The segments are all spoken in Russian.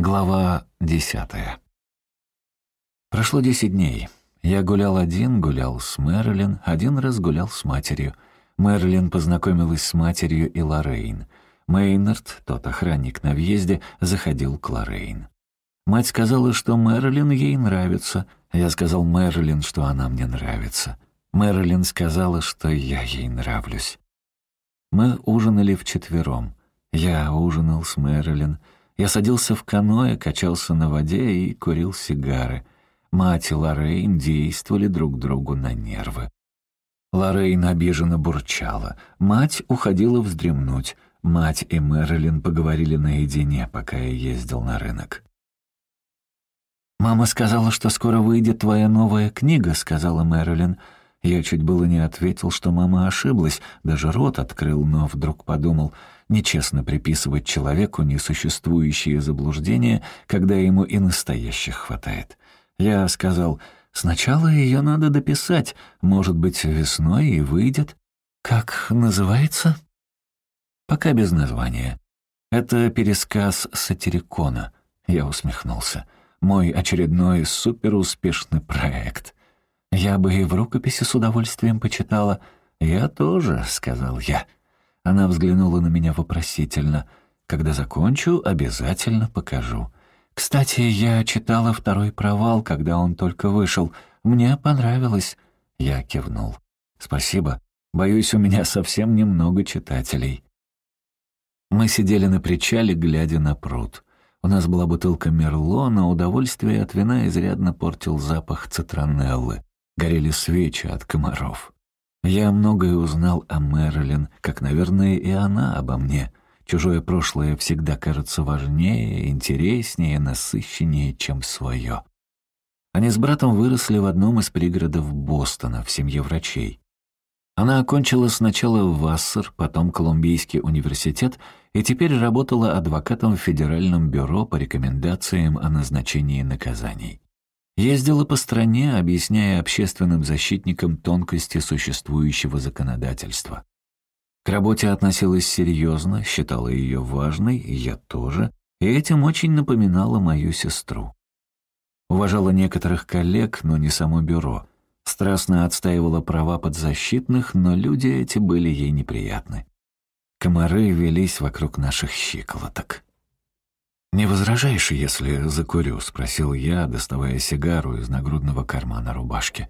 Глава десятая. Прошло десять дней. Я гулял один, гулял с Мэрилин, один раз гулял с матерью. Мэрилин познакомилась с матерью и Лоррейн. Мейнард, тот охранник на въезде, заходил к Лоррейн. Мать сказала, что Мэрилин ей нравится. Я сказал Мэрилин, что она мне нравится. Мэрилин сказала, что я ей нравлюсь. Мы ужинали вчетвером. Я ужинал с Мэрилин, я садился в каноэ, качался на воде и курил сигары. Мать и Лоррейн действовали друг другу на нервы. Лоррейн обиженно бурчала. Мать уходила вздремнуть. Мать и Мэрилин поговорили наедине, пока я ездил на рынок. «Мама сказала, что скоро выйдет твоя новая книга», — сказала Мэрилин. Я чуть было не ответил, что мама ошиблась, даже рот открыл, но вдруг подумал — Нечестно приписывать человеку несуществующие заблуждения, когда ему и настоящих хватает. Я сказал, сначала ее надо дописать, может быть, весной и выйдет. Как называется? Пока без названия. Это пересказ сатирикона. Я усмехнулся. Мой очередной суперуспешный проект. Я бы и в рукописи с удовольствием почитала. «Я тоже», — сказал я. Она взглянула на меня вопросительно. «Когда закончу, обязательно покажу». «Кстати, я читала второй провал, когда он только вышел. Мне понравилось». Я кивнул. «Спасибо. Боюсь, у меня совсем немного читателей». Мы сидели на причале, глядя на пруд. У нас была бутылка Мерло, но удовольствие от вина изрядно портил запах цитронеллы. Горели свечи от комаров. Я многое узнал о Мэрилин, как, наверное, и она обо мне. Чужое прошлое всегда кажется важнее, интереснее, насыщеннее, чем свое. Они с братом выросли в одном из пригородов Бостона, в семье врачей. Она окончила сначала Вассер, потом Колумбийский университет и теперь работала адвокатом в Федеральном бюро по рекомендациям о назначении наказаний. Ездила по стране, объясняя общественным защитникам тонкости существующего законодательства. К работе относилась серьезно, считала ее важной, я тоже, и этим очень напоминала мою сестру. Уважала некоторых коллег, но не само бюро. Страстно отстаивала права подзащитных, но люди эти были ей неприятны. Комары велись вокруг наших щиколоток. «Не возражаешь, если закурю?» — спросил я, доставая сигару из нагрудного кармана рубашки.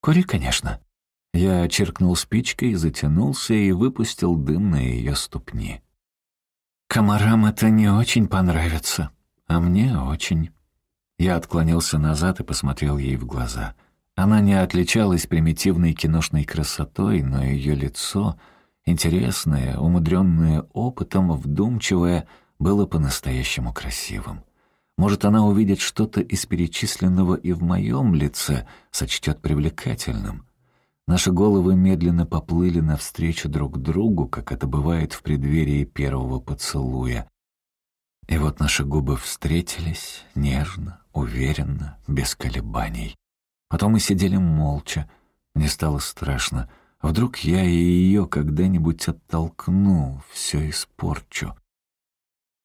«Кури, конечно». Я черкнул спичкой, затянулся и выпустил дым на ее ступни. «Комарам это не очень понравится, а мне очень». Я отклонился назад и посмотрел ей в глаза. Она не отличалась примитивной киношной красотой, но ее лицо, интересное, умудренное опытом, вдумчивое — было по-настоящему красивым. Может, она увидит что-то из перечисленного и в моем лице, сочтет привлекательным. Наши головы медленно поплыли навстречу друг другу, как это бывает в преддверии первого поцелуя. И вот наши губы встретились нежно, уверенно, без колебаний. Потом мы сидели молча. Мне стало страшно. Вдруг я и ее когда-нибудь оттолкну, все испорчу.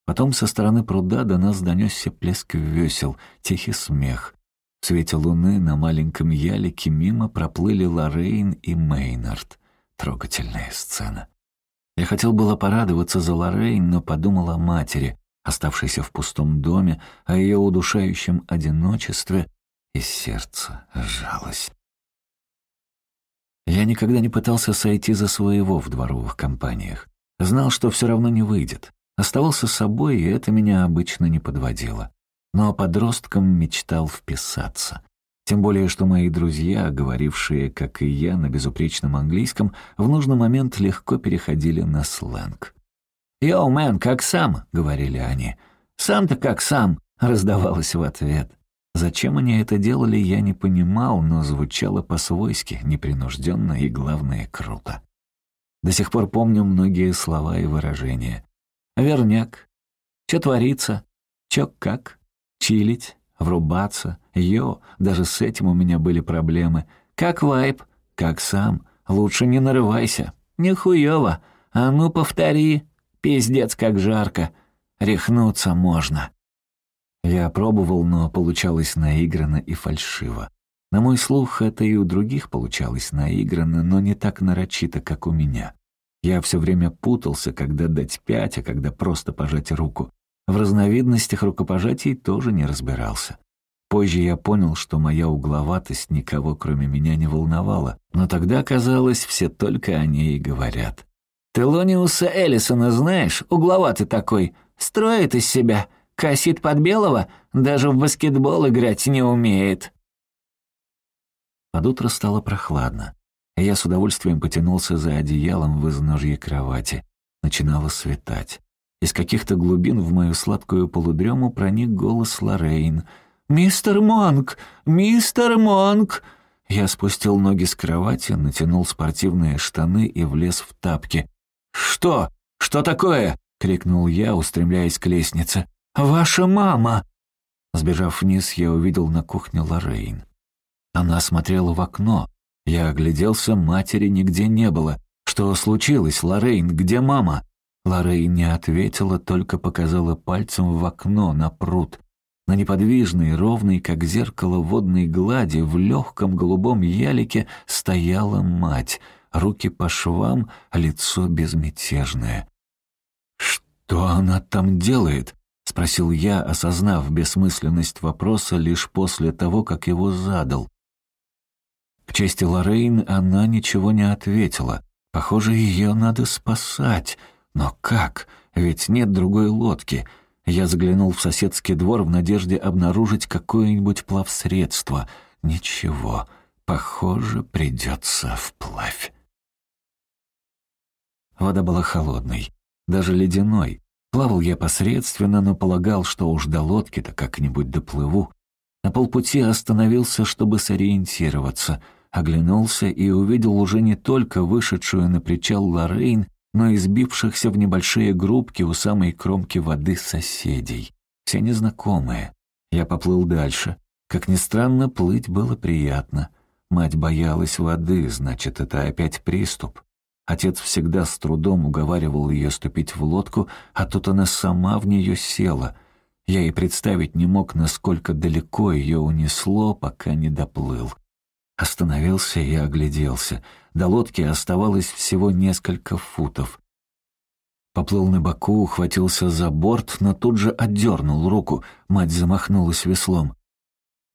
Потом со стороны пруда до нас донесся плеск весел, тихий смех. В свете луны на маленьком ялике мимо проплыли Лоррейн и Мейнард. Трогательная сцена. Я хотел было порадоваться за Лоррейн, но подумал о матери, оставшейся в пустом доме, о ее удушающем одиночестве, и сердце сжалось. Я никогда не пытался сойти за своего в дворовых компаниях. Знал, что все равно не выйдет. Оставался собой, и это меня обычно не подводило. Но подростком мечтал вписаться. Тем более, что мои друзья, говорившие, как и я, на безупречном английском, в нужный момент легко переходили на сленг. «Йоу, мэн, как сам?» — говорили они. «Сам-то как сам?» — раздавалось в ответ. Зачем они это делали, я не понимал, но звучало по-свойски, непринужденно и, главное, круто. До сих пор помню многие слова и выражения. Верняк. Чё творится? Чё как? Чилить? Врубаться? Йо, даже с этим у меня были проблемы. Как вайп? Как сам? Лучше не нарывайся. Нихуёво. А ну повтори. Пиздец, как жарко. Рехнуться можно. Я пробовал, но получалось наигранно и фальшиво. На мой слух, это и у других получалось наигранно, но не так нарочито, как у меня. Я все время путался, когда дать пять, а когда просто пожать руку. В разновидностях рукопожатий тоже не разбирался. Позже я понял, что моя угловатость никого, кроме меня, не волновала, но тогда, казалось, все только о ней и говорят. «Телониуса Эллисона знаешь? Угловатый такой. Строит из себя. Косит под белого. Даже в баскетбол играть не умеет». Под утро стало прохладно. Я с удовольствием потянулся за одеялом в изножье кровати. Начинало светать. Из каких-то глубин в мою сладкую полудрему проник голос Лоррейн. «Мистер Монк! Мистер Монк!» Я спустил ноги с кровати, натянул спортивные штаны и влез в тапки. «Что? Что такое?» — крикнул я, устремляясь к лестнице. «Ваша мама!» Сбежав вниз, я увидел на кухне Лоррейн. Она смотрела в окно. Я огляделся, матери нигде не было. «Что случилось, Лоррейн? Где мама?» Лоррейн не ответила, только показала пальцем в окно на пруд. На неподвижной, ровной, как зеркало водной глади, в легком голубом ялике стояла мать. Руки по швам, лицо безмятежное. «Что она там делает?» — спросил я, осознав бессмысленность вопроса лишь после того, как его задал. К чести Лоррейн она ничего не ответила. Похоже, ее надо спасать. Но как? Ведь нет другой лодки. Я заглянул в соседский двор в надежде обнаружить какое-нибудь плавсредство. Ничего. Похоже, придется вплавь. Вода была холодной, даже ледяной. Плавал я посредственно, но полагал, что уж до лодки-то как-нибудь доплыву. На полпути остановился, чтобы сориентироваться — Оглянулся и увидел уже не только вышедшую на причал Лоррейн, но и сбившихся в небольшие группки у самой кромки воды соседей. Все незнакомые. Я поплыл дальше. Как ни странно, плыть было приятно. Мать боялась воды, значит, это опять приступ. Отец всегда с трудом уговаривал ее ступить в лодку, а тут она сама в нее села. Я и представить не мог, насколько далеко ее унесло, пока не доплыл. Остановился и огляделся. До лодки оставалось всего несколько футов. Поплыл на боку, ухватился за борт, но тут же отдернул руку. Мать замахнулась веслом.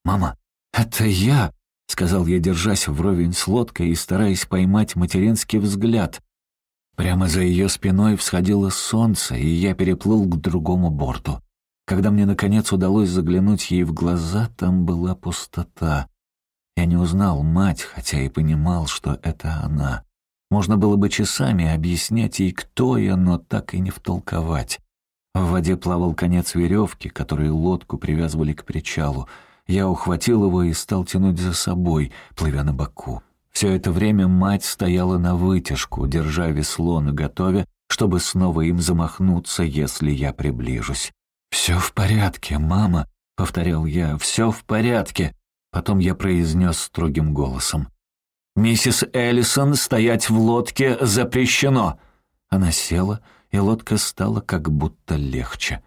«Мама, это я!» — сказал я, держась вровень с лодкой и стараясь поймать материнский взгляд. Прямо за ее спиной всходило солнце, и я переплыл к другому борту. Когда мне, наконец, удалось заглянуть ей в глаза, там была пустота. Я не узнал мать, хотя и понимал, что это она. Можно было бы часами объяснять ей, кто я, но так и не втолковать. В воде плавал конец веревки, который лодку привязывали к причалу. Я ухватил его и стал тянуть за собой, плывя на боку. Все это время мать стояла на вытяжку, держа весло наготове, чтобы снова им замахнуться, если я приближусь. «Все в порядке, мама», — повторял я, — «все в порядке». Потом я произнес строгим голосом. «Миссис Эллисон, стоять в лодке запрещено!» Она села, и лодка стала как будто легче.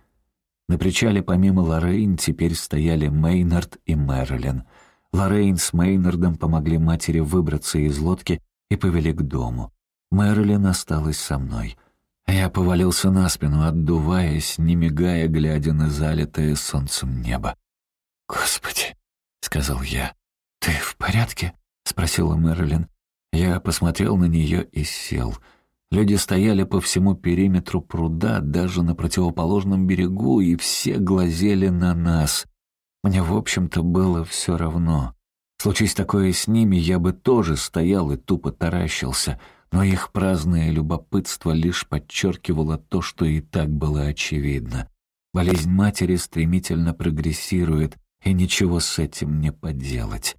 На причале помимо Лоррейн теперь стояли Мейнард и Мэрилин. Лоррейн с Мейнардом помогли матери выбраться из лодки и повели к дому. Мэрилин осталась со мной. Я повалился на спину, отдуваясь, не мигая, глядя на залитое солнцем небо. «Господи, — сказал я. «Ты в порядке?» — спросила Мэрилин. Я посмотрел на нее и сел. Люди стояли по всему периметру пруда, даже на противоположном берегу, и все глазели на нас. Мне, в общем-то, было все равно. Случись такое с ними, я бы тоже стоял и тупо таращился, но их праздное любопытство лишь подчеркивало то, что и так было очевидно. Болезнь матери стремительно прогрессирует, и ничего с этим не поделать.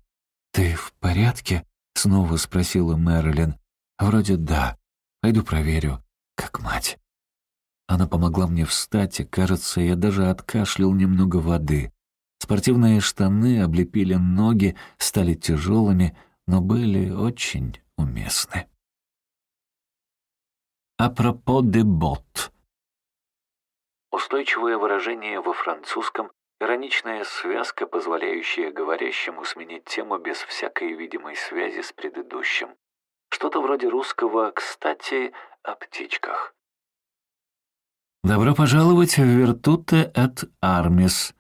«Ты в порядке?» — снова спросила Мэрилин. «Вроде да. Пойду проверю, как мать». Она помогла мне встать, и, кажется, я даже откашлял немного воды. Спортивные штаны облепили ноги, стали тяжелыми, но были очень уместны. «Апропо де бот» Устойчивое выражение во французском Ироничная связка, позволяющая говорящему сменить тему без всякой видимой связи с предыдущим. Что-то вроде русского «кстати» о птичках. «Добро пожаловать в Вертуте эт Армис».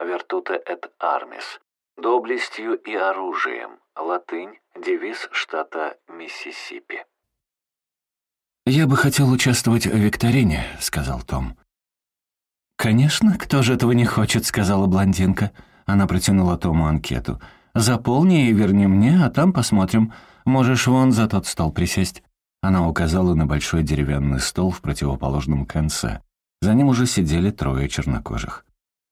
Вертуте эт Армис. Доблестью и оружием. Латынь. Девиз штата Миссисипи. «Я бы хотел участвовать в викторине», — сказал Том. «Конечно, кто же этого не хочет», — сказала блондинка. Она протянула Тому анкету. «Заполни и верни мне, а там посмотрим. Можешь вон за тот стол присесть». Она указала на большой деревянный стол в противоположном конце. За ним уже сидели трое чернокожих.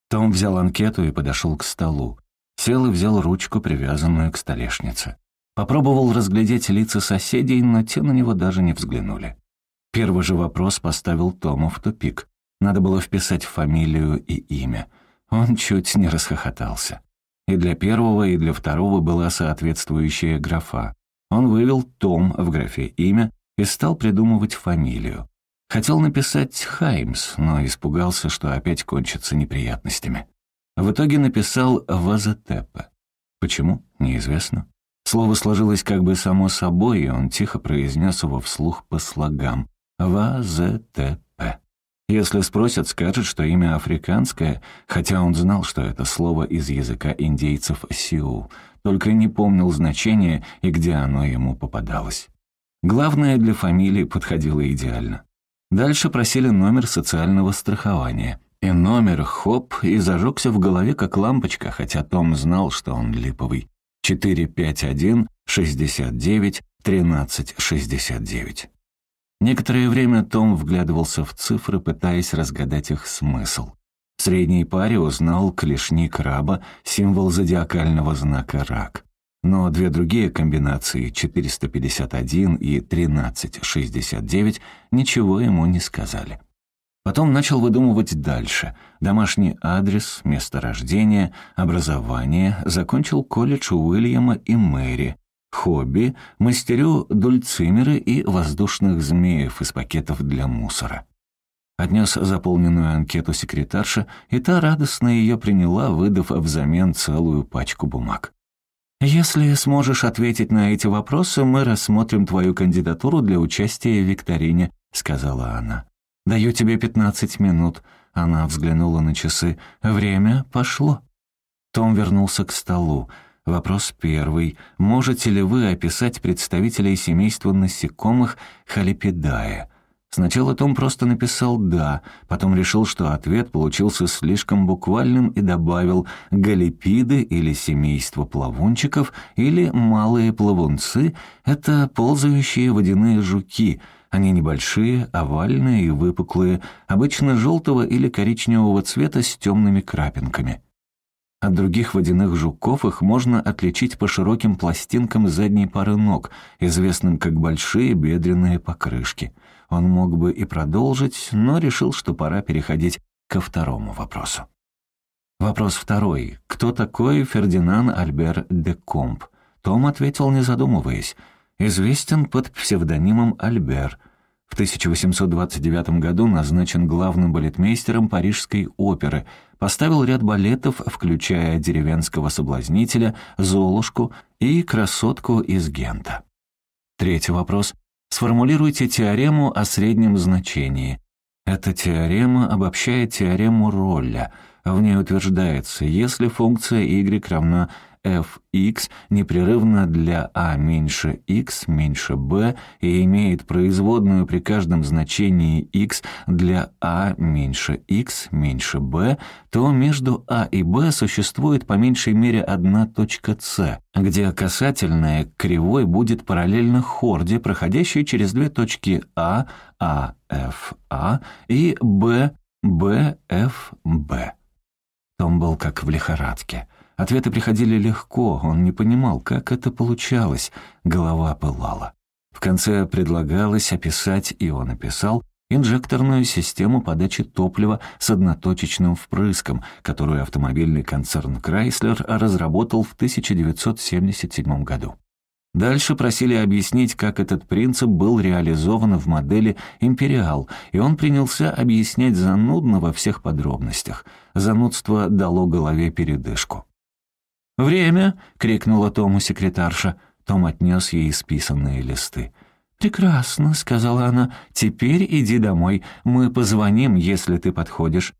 Том взял анкету и подошел к столу. Сел и взял ручку, привязанную к столешнице. Попробовал разглядеть лица соседей, но те на него даже не взглянули. Первый же вопрос поставил Тому в тупик. Надо было вписать фамилию и имя. Он чуть не расхохотался. И для первого, и для второго была соответствующая графа. Он вывел «Том» в графе «Имя» и стал придумывать фамилию. Хотел написать «Хаймс», но испугался, что опять кончится неприятностями. В итоге написал «Вазатепе». Почему? Неизвестно. Слово сложилось как бы само собой, и он тихо произнес его вслух по слогам. «Вазетепе». Если спросят, скажет, что имя африканское, хотя он знал, что это слово из языка индейцев Сиу, только не помнил значения и где оно ему попадалось. Главное, для фамилии подходило идеально. Дальше просили номер социального страхования. И номер, хоп, и зажегся в голове как лампочка, хотя Том знал, что он липовый. 451 69 13 69. Некоторое время Том вглядывался в цифры, пытаясь разгадать их смысл. В средней паре узнал клешни краба, символ зодиакального знака рак. Но две другие комбинации, 451 и 1369, ничего ему не сказали. Потом начал выдумывать дальше. Домашний адрес, место рождения, образование, закончил колледж у Уильяма и Мэри, Хобби — мастерю дульцимеры и воздушных змеев из пакетов для мусора. Отнес заполненную анкету секретарша, и та радостно ее приняла, выдав взамен целую пачку бумаг. «Если сможешь ответить на эти вопросы, мы рассмотрим твою кандидатуру для участия в викторине», — сказала она. «Даю тебе пятнадцать минут». Она взглянула на часы. «Время пошло». Том вернулся к столу. Вопрос первый. Можете ли вы описать представителей семейства насекомых Халипидая? Сначала Том просто написал «да», потом решил, что ответ получился слишком буквальным и добавил «галипиды» или «семейство плавунчиков» или «малые плавунцы» — это ползающие водяные жуки — они небольшие, овальные и выпуклые, обычно желтого или коричневого цвета с темными крапинками. От других водяных жуков их можно отличить по широким пластинкам задней пары ног, известным как большие бедренные покрышки. Он мог бы и продолжить, но решил, что пора переходить ко второму вопросу. Вопрос второй. Кто такой Фердинанд Альбер де Комп? Том ответил, не задумываясь. Известен под псевдонимом Альбер. В 1829 году назначен главным балетмейстером Парижской оперы, поставил ряд балетов, включая «Деревенского соблазнителя», «Золушку» и «Красотку из Гента». Третий вопрос. Сформулируйте теорему о среднем значении. Эта теорема обобщает теорему Ролля. В ней утверждается, если функция y равна fx непрерывно для a меньше x меньше b и имеет производную при каждом значении x для a меньше x меньше b, то между a и b существует по меньшей мере одна точка c, где касательная к кривой будет параллельно хорде, проходящей через две точки a, a, f, a и b, b, f, b. Том был как в лихорадке. Ответы приходили легко, он не понимал, как это получалось, голова пылала. В конце предлагалось описать, и он описал, инжекторную систему подачи топлива с одноточечным впрыском, которую автомобильный концерн Chrysler разработал в 1977 году. Дальше просили объяснить, как этот принцип был реализован в модели «Империал», и он принялся объяснять занудно во всех подробностях. Занудство дало голове передышку. «Время!» — крикнула Тому секретарша. Том отнес ей списанные листы. «Прекрасно», — сказала она. «Теперь иди домой. Мы позвоним, если ты подходишь».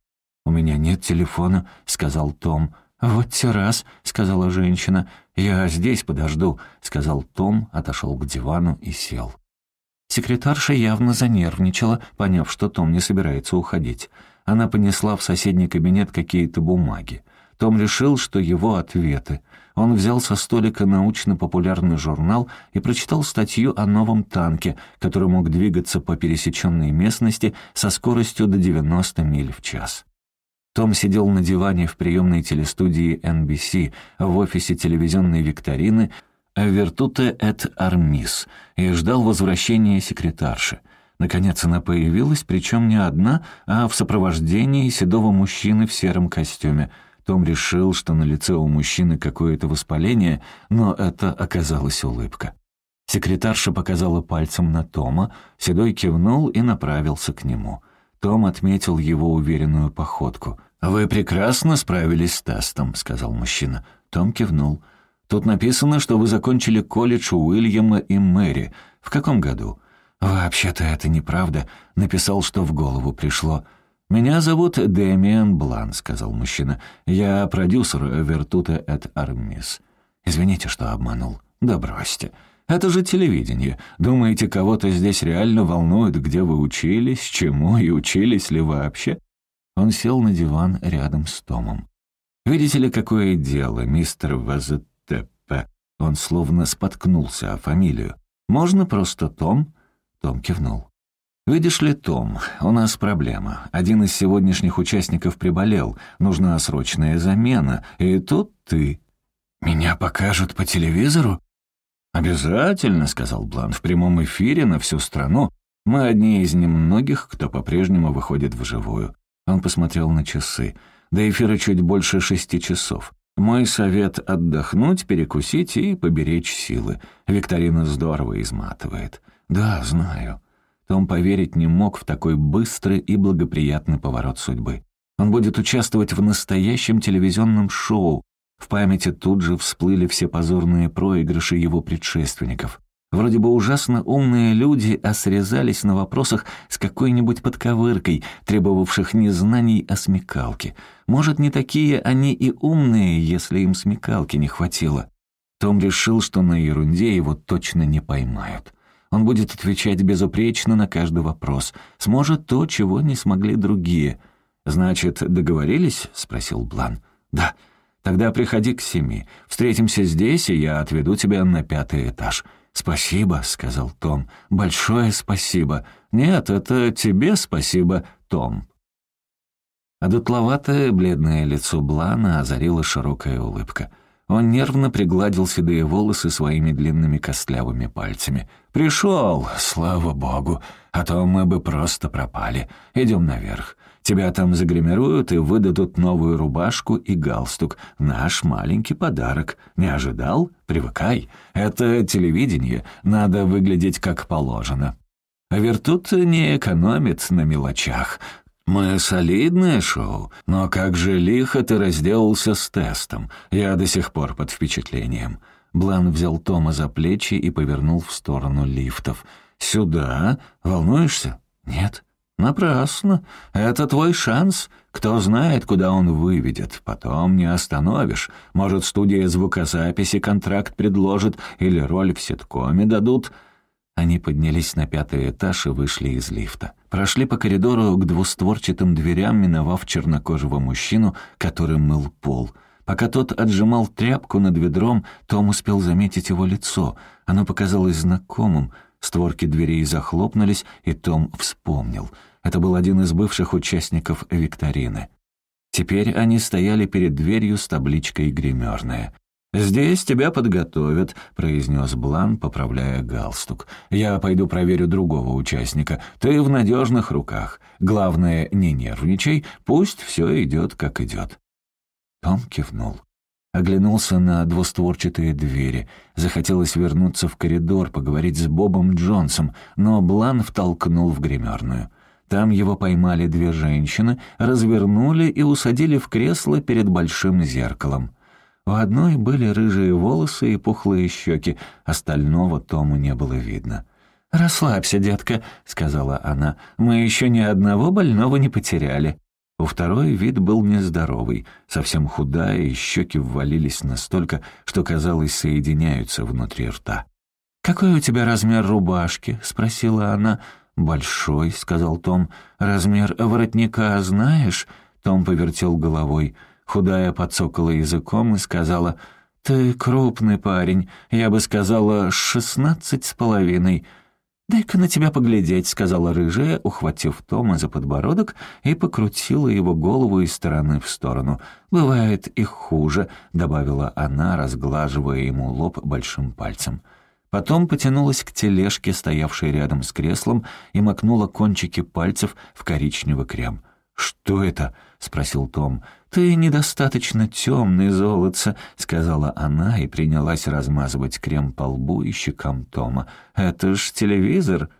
«У меня нет телефона», — сказал Том. «Вот те раз», — сказала женщина. «Я здесь подожду», — сказал Том, отошел к дивану и сел. Секретарша явно занервничала, поняв, что Том не собирается уходить. Она понесла в соседний кабинет какие-то бумаги. Том решил, что его ответы. Он взял со столика научно-популярный журнал и прочитал статью о новом танке, который мог двигаться по пересеченной местности со скоростью до 90 миль в час. Том сидел на диване в приемной телестудии NBC в офисе телевизионной викторины «Вертуте эт Армис» и ждал возвращения секретарши. Наконец она появилась, причем не одна, а в сопровождении седого мужчины в сером костюме. Том решил, что на лице у мужчины какое-то воспаление, но это оказалась улыбка. Секретарша показала пальцем на Тома, Седой кивнул и направился к нему. Том отметил его уверенную походку. «Вы прекрасно справились с тестом», — сказал мужчина. Том кивнул. «Тут написано, что вы закончили колледж Уильяма и Мэри. В каком году?» «Вообще-то это неправда», — написал, что в голову пришло. «Меня зовут Дэмиан Блан», — сказал мужчина. «Я продюсер Вертута эт Армис». «Извините, что обманул». «Да бросьте. Это же телевидение. Думаете, кого-то здесь реально волнует, где вы учились, чему и учились ли вообще?» Он сел на диван рядом с Томом. «Видите ли, какое дело, мистер ВЗТП?» Он словно споткнулся о фамилию. «Можно просто Том?» Том кивнул. «Видишь ли, Том, у нас проблема. Один из сегодняшних участников приболел, нужна срочная замена, и тут ты...» «Меня покажут по телевизору?» «Обязательно», — сказал Блан, — «в прямом эфире на всю страну. Мы одни из немногих, кто по-прежнему выходит вживую. Он посмотрел на часы. До эфира чуть больше шести часов. Мой совет — отдохнуть, перекусить и поберечь силы. Викторина здорово изматывает. Да, знаю. Том поверить не мог в такой быстрый и благоприятный поворот судьбы. Он будет участвовать в настоящем телевизионном шоу. В памяти тут же всплыли все позорные проигрыши его предшественников. Вроде бы ужасно умные люди, а срезались на вопросах с какой-нибудь подковыркой, требовавших не знаний, а смекалки. Может, не такие они и умные, если им смекалки не хватило. Том решил, что на ерунде его точно не поймают. Он будет отвечать безупречно на каждый вопрос, сможет то, чего не смогли другие. «Значит, договорились?» — спросил Блан. «Да. Тогда приходи к семи. Встретимся здесь, и я отведу тебя на пятый этаж». «Спасибо», — сказал Том. «Большое спасибо». «Нет, это тебе спасибо, Том». Одутловатое бледное лицо Блана озарила широкая улыбка. Он нервно пригладил седые волосы своими длинными костлявыми пальцами. «Пришел, слава богу, а то мы бы просто пропали. Идем наверх. Тебя там загримируют и выдадут новую рубашку и галстук. Наш маленький подарок. Не ожидал? Привыкай. Это телевидение. Надо выглядеть как положено. А Вертут не экономит на мелочах. Мы солидное шоу, но как же лихо ты разделался с тестом. Я до сих пор под впечатлением». Блан взял Тома за плечи и повернул в сторону лифтов. «Сюда? Волнуешься?» «Нет». «Напрасно. Это твой шанс. Кто знает, куда он выведет. Потом не остановишь. Может, студия звукозаписи контракт предложит или роль в ситкоме дадут». Они поднялись на пятый этаж и вышли из лифта. Прошли по коридору к двустворчатым дверям, миновав чернокожего мужчину, который мыл пол. Пока тот отжимал тряпку над ведром, Том успел заметить его лицо. Оно показалось знакомым — Створки дверей захлопнулись, и Том вспомнил. Это был один из бывших участников викторины. Теперь они стояли перед дверью с табличкой «Гримерная». «Здесь тебя подготовят», — произнес Блан, поправляя галстук. «Я пойду проверю другого участника. Ты в надежных руках. Главное, не нервничай, пусть все идет, как идет». Том кивнул. Оглянулся на двустворчатые двери. Захотелось вернуться в коридор, поговорить с Бобом Джонсом, но Блан втолкнул в гримерную. Там его поймали две женщины, развернули и усадили в кресло перед большим зеркалом. У одной были рыжие волосы и пухлые щеки, остального Тому не было видно. «Расслабься, детка», — сказала она, — «мы еще ни одного больного не потеряли». У второй вид был нездоровый, совсем худая, и щеки ввалились настолько, что, казалось, соединяются внутри рта. «Какой у тебя размер рубашки?» — спросила она. «Большой», — сказал Том. «Размер воротника знаешь?» Том повертел головой. Худая подсокала языком и сказала, «Ты крупный парень, я бы сказала, шестнадцать с половиной». «Дай-ка на тебя поглядеть», — сказала рыжая, ухватив Тома за подбородок и покрутила его голову из стороны в сторону. «Бывает и хуже», — добавила она, разглаживая ему лоб большим пальцем. Потом потянулась к тележке, стоявшей рядом с креслом, и макнула кончики пальцев в коричневый крем. «Что это?» — спросил Том. «Ты недостаточно темный, золотце», — сказала она и принялась размазывать крем по лбу и щекам Тома. «Это ж телевизор».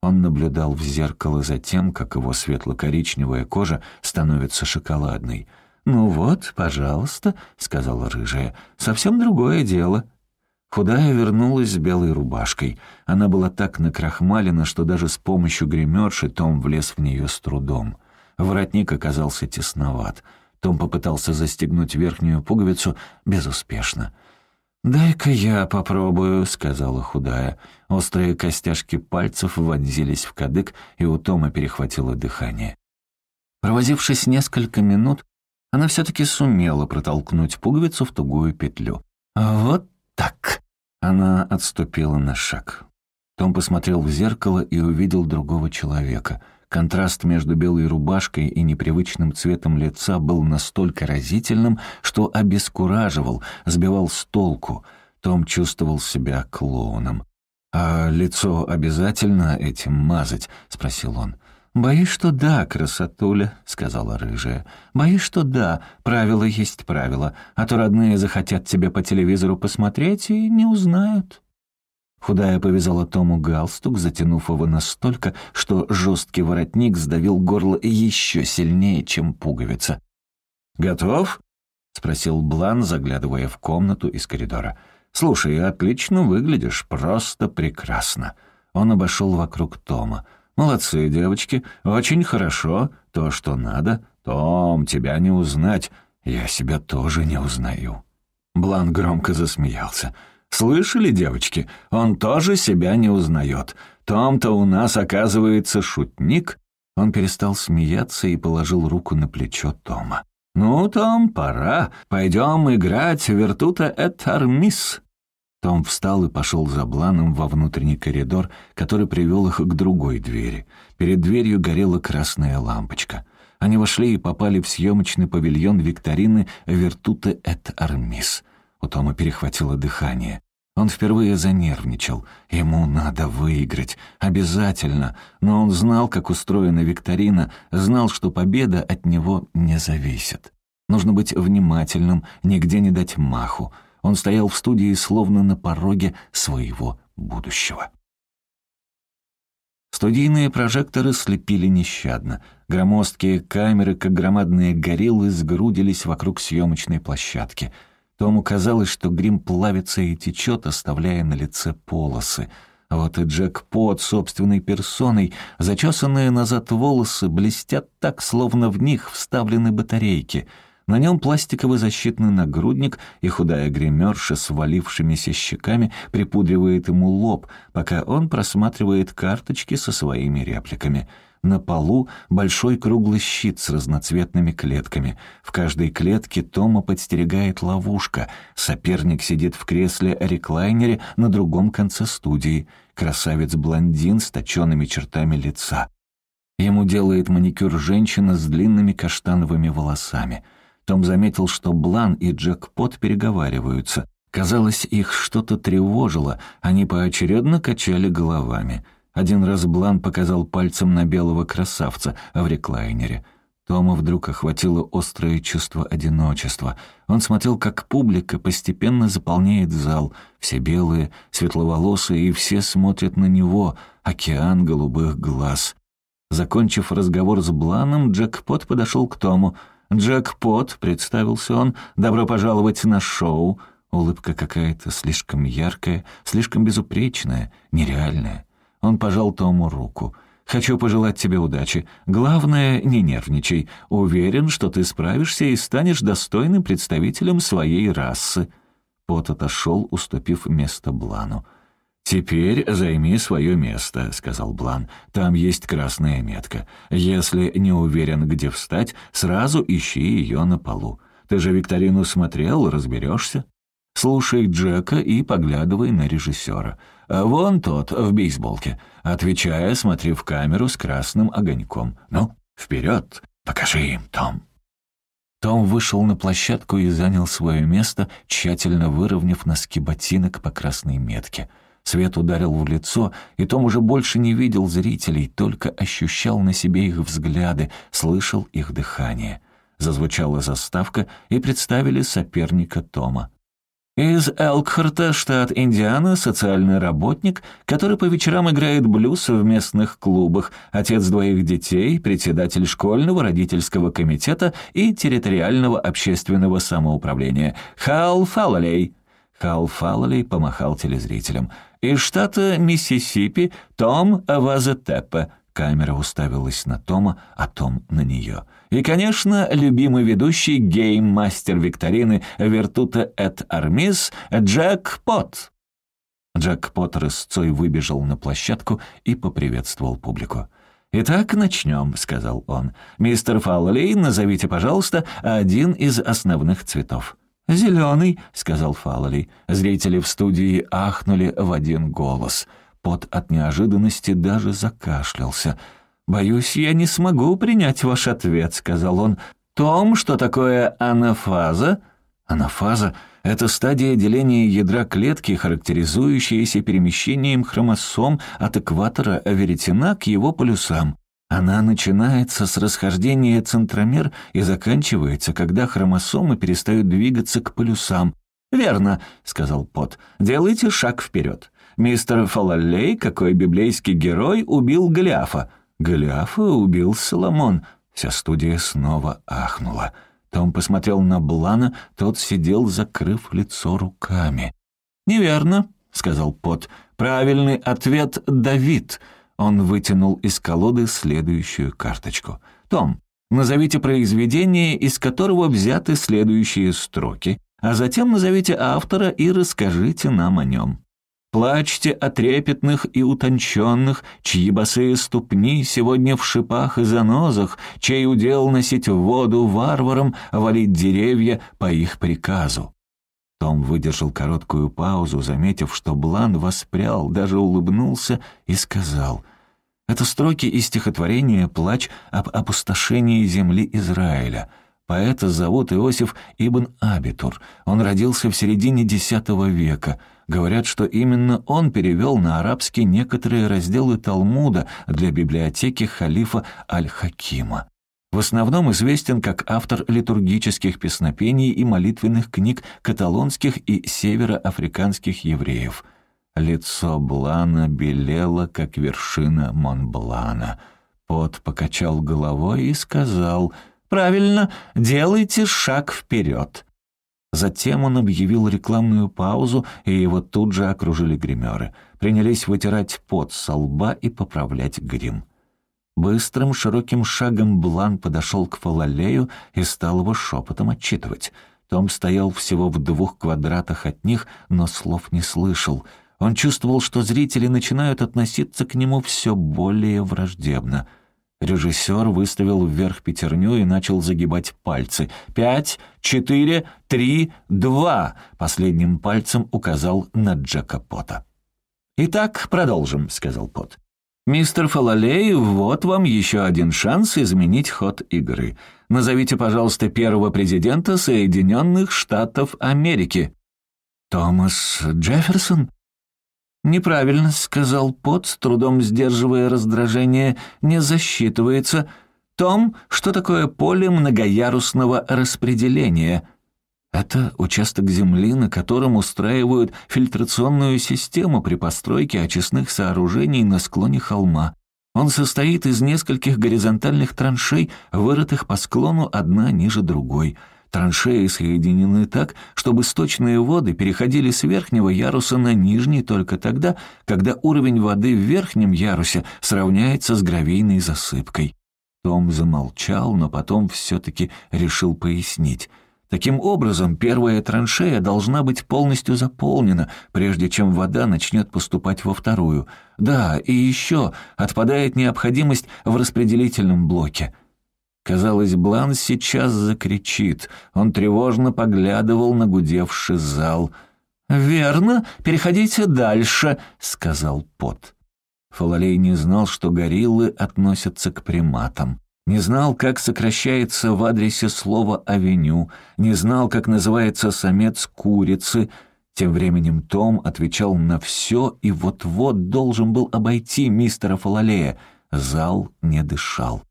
Он наблюдал в зеркало за тем, как его светло-коричневая кожа становится шоколадной. «Ну вот, пожалуйста», — сказала рыжая, — «совсем другое дело». Худая вернулась с белой рубашкой. Она была так накрахмалена, что даже с помощью гримерши Том влез в нее с трудом. Воротник оказался тесноват. Том попытался застегнуть верхнюю пуговицу безуспешно. «Дай-ка я попробую», — сказала худая. Острые костяшки пальцев вонзились в кадык, и у Тома перехватило дыхание. Провозившись несколько минут, она все-таки сумела протолкнуть пуговицу в тугую петлю. «Вот так!» Она отступила на шаг. Том посмотрел в зеркало и увидел другого человека — Контраст между белой рубашкой и непривычным цветом лица был настолько разительным, что обескураживал, сбивал с толку. Том чувствовал себя клоуном. «А лицо обязательно этим мазать?» — спросил он. «Боюсь, что да, красотуля», — сказала рыжая. «Боюсь, что да, правило есть правило, а то родные захотят тебя по телевизору посмотреть и не узнают». Худая повязала Тому галстук, затянув его настолько, что жесткий воротник сдавил горло еще сильнее, чем пуговица. «Готов?» — спросил Блан, заглядывая в комнату из коридора. «Слушай, отлично выглядишь, просто прекрасно». Он обошел вокруг Тома. «Молодцы, девочки, очень хорошо, то, что надо. Том, тебя не узнать, я себя тоже не узнаю». Блан громко засмеялся. Слышали, девочки, он тоже себя не узнает. Том-то у нас, оказывается, шутник». Он перестал смеяться и положил руку на плечо Тома. «Ну, Том, пора. Пойдем играть вертута эт армис». Том встал и пошел за Бланом во внутренний коридор, который привел их к другой двери. Перед дверью горела красная лампочка. Они вошли и попали в съемочный павильон викторины «Вертута эт армис». У Тома перехватило дыхание. Он впервые занервничал. Ему надо выиграть. Обязательно. Но он знал, как устроена викторина, знал, что победа от него не зависит. Нужно быть внимательным, нигде не дать маху. Он стоял в студии словно на пороге своего будущего. Студийные прожекторы слепили нещадно. Громоздкие камеры, как громадные гориллы, сгрудились вокруг съемочной площадки — Тому казалось, что грим плавится и течет, оставляя на лице полосы. А вот и Джек Пот собственной персоной, зачесанные назад волосы, блестят так, словно в них вставлены батарейки. На нем пластиковый защитный нагрудник, и худая гримерша с валившимися щеками припудривает ему лоб, пока он просматривает карточки со своими репликами — на полу большой круглый щит с разноцветными клетками. В каждой клетке Тома подстерегает ловушка. Соперник сидит в кресле-реклайнере на другом конце студии. Красавец-блондин с точенными чертами лица. Ему делает маникюр женщина с длинными каштановыми волосами. Том заметил, что Блан и Джекпот переговариваются. Казалось, их что-то тревожило, они поочередно качали головами — один раз Блан показал пальцем на белого красавца в реклайнере. Тома вдруг охватило острое чувство одиночества. Он смотрел, как публика постепенно заполняет зал. Все белые, светловолосые, и все смотрят на него. Океан голубых глаз. Закончив разговор с Бланом, Джекпот подошел к Тому. «Джекпот», — представился он, — «добро пожаловать на шоу». Улыбка какая-то слишком яркая, слишком безупречная, нереальная. Он пожал Тому руку — Хочу пожелать тебе удачи. Главное, не нервничай. Уверен, что ты справишься и станешь достойным представителем своей расы». Пот отошел, уступив место Блану. «Теперь займи свое место», — сказал Блан. «Там есть красная метка. Если не уверен, где встать, сразу ищи ее на полу. Ты же викторину смотрел, разберешься. Слушай Джека и поглядывай на режиссера. А «Вон тот, в бейсболке». Отвечая, смотри в камеру с красным огоньком. «Ну, вперед, покажи им, Том». Том вышел на площадку и занял свое место, тщательно выровняв носки ботинок по красной метке. Свет ударил в лицо, и Том уже больше не видел зрителей, только ощущал на себе их взгляды, слышал их дыхание. Зазвучала заставка, и представили соперника Тома — из Элкхарта, штат Индиана, социальный работник, который по вечерам играет блюз в местных клубах, отец двоих детей, председатель школьного родительского комитета и территориального общественного самоуправления. Хал Фаллей. Хал Фаллей помахал телезрителям. Из штата Миссисипи Том Авазетеппе. Камера уставилась на Тома, а Том на нее. И, конечно, любимый ведущий гейм-мастер викторины Вертута эт Армис Джек Пот. Джек Пот рысцой выбежал на площадку и поприветствовал публику. «Итак, начнем», — сказал он. «Мистер Фаулей, назовите, пожалуйста, один из основных цветов». «Зеленый», — сказал Фаулей. Зрители в студии ахнули в один голос. Пот от неожиданности даже закашлялся — «Боюсь, я не смогу принять ваш ответ», — сказал он. «Том, что такое анафаза?» Анафаза — это стадия деления ядра клетки, характеризующаяся перемещением хромосом от экватора веретена к его полюсам. Она начинается с расхождения центромер и заканчивается, когда хромосомы перестают двигаться к полюсам. «Верно», — сказал Пот. «Делайте шаг вперед. Мистер Фалаллей, какой библейский герой, убил Голиафа. Голиафа убил Соломон. Вся студия снова ахнула. Том посмотрел на Блана, тот сидел, закрыв лицо руками. «Неверно», — сказал Пот. «Правильный ответ — Давид». Он вытянул из колоды следующую карточку. «Том, назовите произведение, из которого взяты следующие строки, а затем назовите автора и расскажите нам о нем». Плачьте о трепетных и утонченных, чьи босые ступни сегодня в шипах и занозах, чей удел носить воду варварам, валить деревья по их приказу. Том выдержал короткую паузу, заметив, что Блан воспрял, даже улыбнулся и сказал — это строки из стихотворения «Плач об опустошении земли Израиля». Поэта зовут Иосиф Ибн Абитур. Он родился в середине X века — Говорят, что именно он перевел на арабский некоторые разделы Талмуда для библиотеки халифа Аль-Хакима. В основном известен как автор литургических песнопений и молитвенных книг каталонских и североафриканских евреев. Лицо Блана белело, как вершина Монблана. Пот покачал головой и сказал «Правильно, делайте шаг вперед». Затем он объявил рекламную паузу, и его тут же окружили гримеры. Принялись вытирать пот со лба и поправлять грим. Быстрым, широким шагом Блан подошел к Фалалею и стал его шепотом отчитывать. Том стоял всего в двух квадратах от них, но слов не слышал. Он чувствовал, что зрители начинают относиться к нему все более враждебно — Режиссер выставил вверх пятерню и начал загибать пальцы. «Пять, четыре, три, два!» Последним пальцем указал на Джека Пота. «Итак, продолжим», — сказал Пот. «Мистер Фалалей, вот вам еще один шанс изменить ход игры. Назовите, пожалуйста, первого президента Соединенных Штатов Америки». «Томас Джефферсон?» «Неправильно», — сказал Пот, с трудом сдерживая раздражение. «Не засчитывается». «Том, что такое поле многоярусного распределения?» Это участок земли, на котором устраивают фильтрационную систему при постройке очистных сооружений на склоне холма. Он состоит из нескольких горизонтальных траншей, вырытых по склону одна ниже другой. Траншеи соединены так, чтобы сточные воды переходили с верхнего яруса на нижний только тогда, когда уровень воды в верхнем ярусе сравняется с гравийной засыпкой. Том замолчал, но потом все-таки решил пояснить — Таким образом, первая траншея должна быть полностью заполнена, прежде чем вода начнет поступать во вторую. Да, и еще отпадает необходимость в распределительном блоке. Казалось, Блан сейчас закричит. Он тревожно поглядывал на гудевший зал. «Верно, переходите дальше», — сказал Пот. Фалалей не знал, что гориллы относятся к приматам. Не знал, как сокращается в адресе слово «авеню», не знал, как называется самец курицы. Тем временем Том отвечал на все и вот-вот должен был обойти мистера Фалалея. Зал не дышал.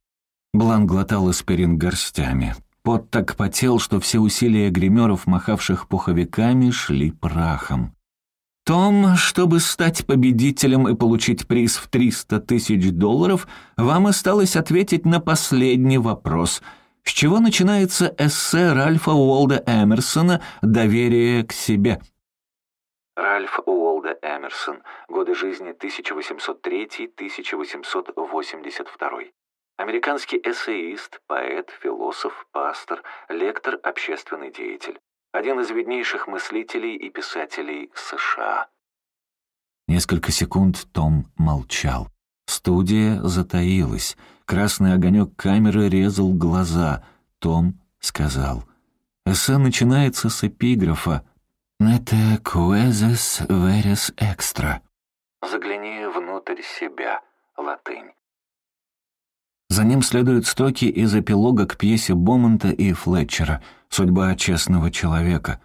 Блан глотал аспирин горстями. Пот так потел, что все усилия гримеров, махавших пуховиками, шли прахом том, чтобы стать победителем и получить приз в 300 тысяч долларов, вам осталось ответить на последний вопрос. С чего начинается эссе Ральфа Уолда Эмерсона «Доверие к себе»? Ральф Уолда Эмерсон. Годы жизни 1803-1882. Американский эссеист, поэт, философ, пастор, лектор, общественный деятель один из виднейших мыслителей и писателей США. Несколько секунд Том молчал. Студия затаилась. Красный огонек камеры резал глаза. Том сказал. Эссе начинается с эпиграфа «Nete queses veris extra». «Загляни внутрь себя» — латынь. За ним следуют стоки из эпилога к пьесе Бомонта и Флетчера «Судьба честного человека».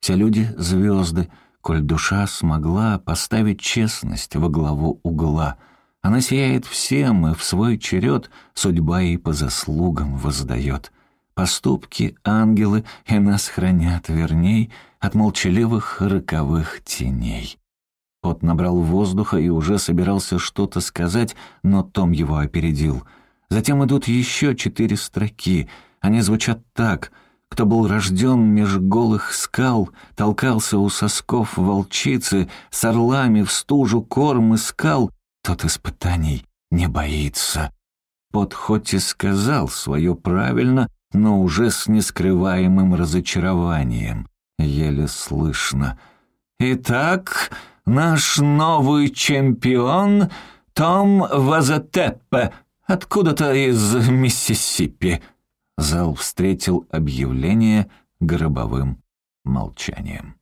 Все люди — звезды, коль душа смогла поставить честность во главу угла. Она сияет всем, и в свой черед судьба ей по заслугам воздает. Поступки ангелы и нас хранят верней от молчаливых роковых теней. Кот набрал воздуха и уже собирался что-то сказать, но Том его опередил — Затем идут еще четыре строки. Они звучат так. Кто был рожден меж голых скал, толкался у сосков волчицы, с орлами в стужу корм искал, тот испытаний не боится. Пот хоть и сказал свое правильно, но уже с нескрываемым разочарованием. Еле слышно. «Итак, наш новый чемпион Том Вазатеппе», Откуда-то из Миссисипи. Зал встретил объявление гробовым молчанием.